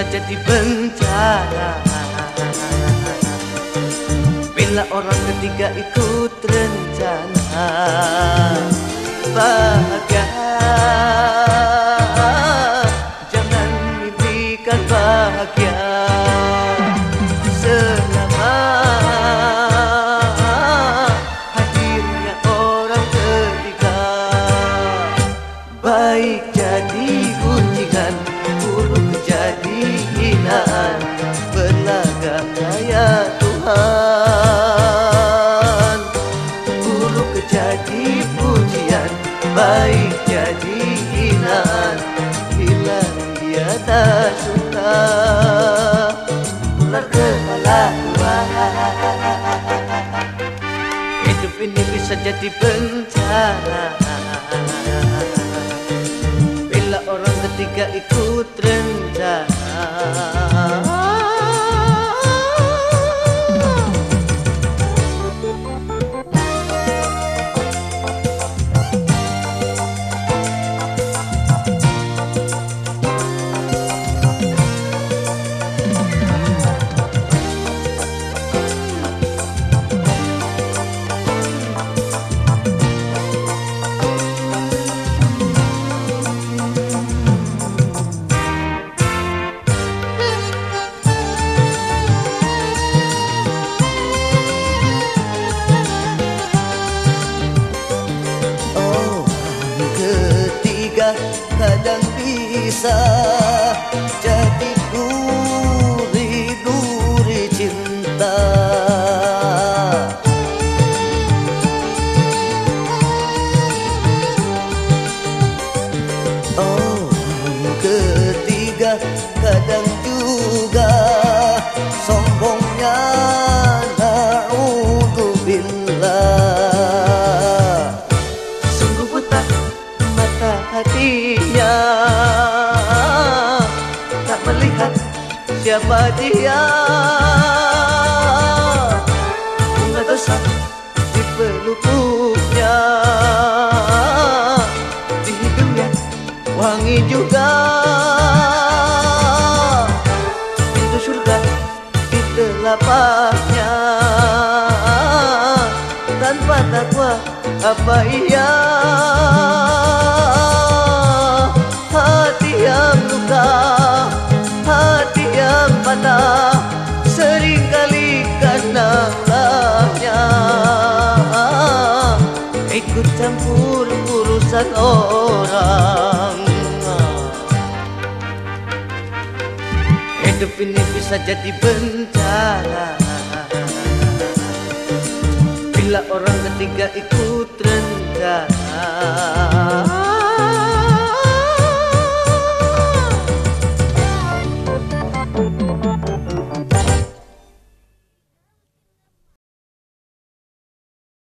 jadi bencana. Bila orang ketiga ikut rencana Bahagia Baik jadi hinaan Bila dia tak suka. Ular kepala dua Hidup ini bisa jadi bencana. Bila orang ketiga ikut rencana kadang bisa jadi duri-duri cinta. Oh, hatinya. Tak melihat siapa dia. Bunga dosa di pelupuknya. Di hidungnya wangi juga. Pintu surga di telapaknya. Tanpa takwa apa iya Ikut campur urusan orang. Hidup ini bisa jadi bencana. Bila orang ketiga ikut rencana